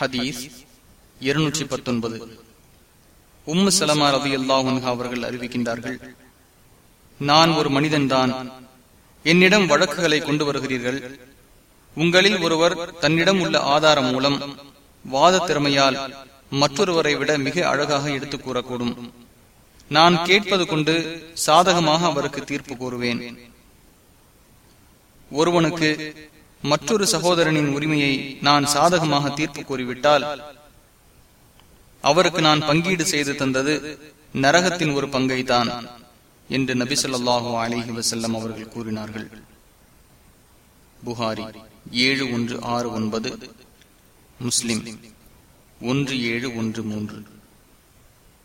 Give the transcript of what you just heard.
ஹதீஸ் இருநூற்றி பத்தொன்பது. உம்மு சலமா ரவி அல்லாஹ் அவர்கள் அறிவிக்கின்றார்கள் நான் ஒரு மனிதன்தான். என்னிடம் வழக்குகளை கொண்டு வருகிறீர்கள். உங்களில் ஒருவர் தன்னிடம் உள்ள ஆதாரம் மூலம் வாத திறமையால் மற்றொருவரை விட மிக அழகாக எடுத்துக் கூறக்கூடும். நான் கேட்பது கொண்டு சாதகமாக அவருக்கு தீர்ப்பு கூறுவேன். ஒருவனுக்கு மற்றொரு சகோதரனின் உரிமையை நான் சாதகமாக தீர்ப்பு கூறிவிட்டால் அவருக்கு நான் பங்கீடு செய்து தந்தது நரகத்தின் ஒரு பங்கை தான் என்று நபி சொல்லாஹு அலிஹி வசல்லம் அவர்கள் கூறினார்கள். புகாரி ஏழு ஒன்று ஆறு ஒன்பது முஸ்லிம் ஒன்று ஏழு ஒன்று மூன்று.